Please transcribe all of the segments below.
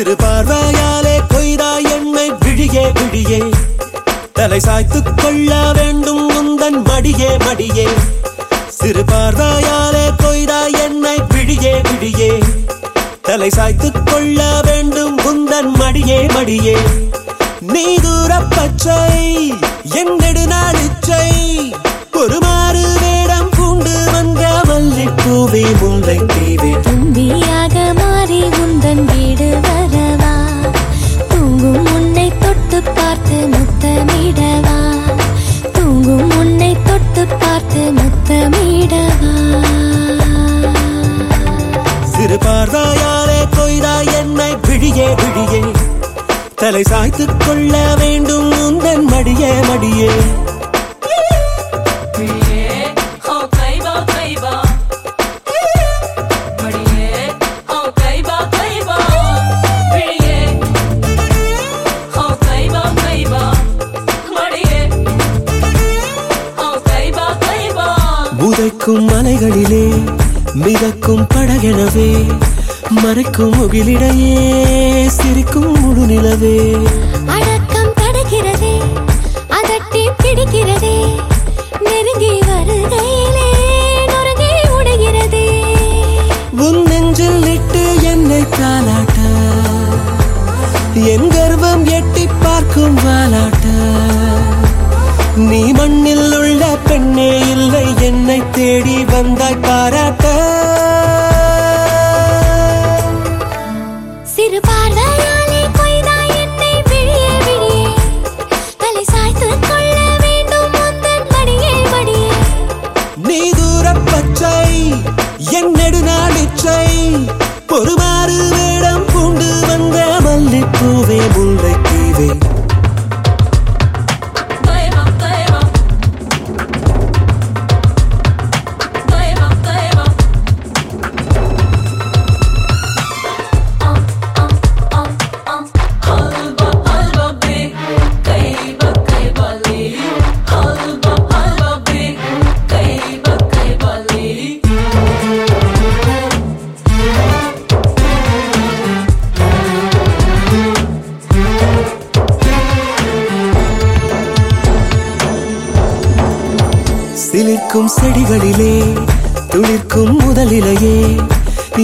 திரு பார்வையாலே கொய்தா என்னை விழியே விழியே. தலை சாய்த்துக் கொள்ள வேண்டும் முந்தன் மடியே மடியே. சிறு பார்வையாலே கொய்தா என்னை விழியே விழியே. தலை சாய்த்துக் கொள்ள வேண்டும் முந்தன் மடியே மடியே. தலை சாய்த்து கொள்ள வேண்டும் உந்தன் மடியே மடியே உதைக்கும் மலைகளிலே மிதக்கும் படகெனவே மறைக்கும் முகிலிடையே சிரிக்கும் முழு நிலவே. அடக்கம் தடுக்கிறதே அதட்டி பிடிக்கிறதே நெருங்கி வருகையிலே நொறுங்கி உடைகிறதே. உன் நெஞ்சில் இட்டு என்னை தாலாட்ட என் கர்வம் எட்டி பார்க்கும் வாலாட்ட நீ மண்ணில் உள்ள பெண்ணே இல்லை என்னை தேடி வந்தாய் சிலிர்க்கும் செடிகளிலே துளிர்க்கும் முதலிலையே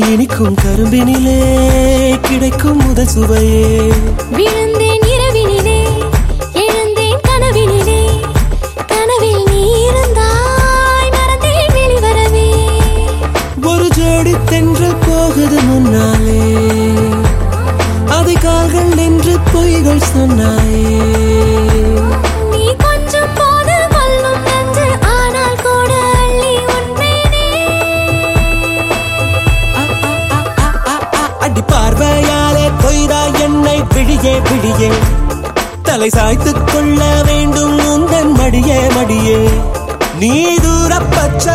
இனிக்கும் கரும்பினிலே கிடைக்கும் முதல் சுவையே. விழுந்தேன் இரவினிலே எழுந்தேன் கனவினிலே கனவில் நீ இருந்தாய் மறந்தேன் வெளிவரவே. ஒரு ஜோடி தென்றல் போகுது முன்னாலே அதை கால்கள் நின்று பொய்கள் சொன்னாயே. என்னை பிடியே. தலை சாய்த்துக் கொள்ள வேண்டும் உந்தன் மடியே மடியே. நீ தூரப்பச்ச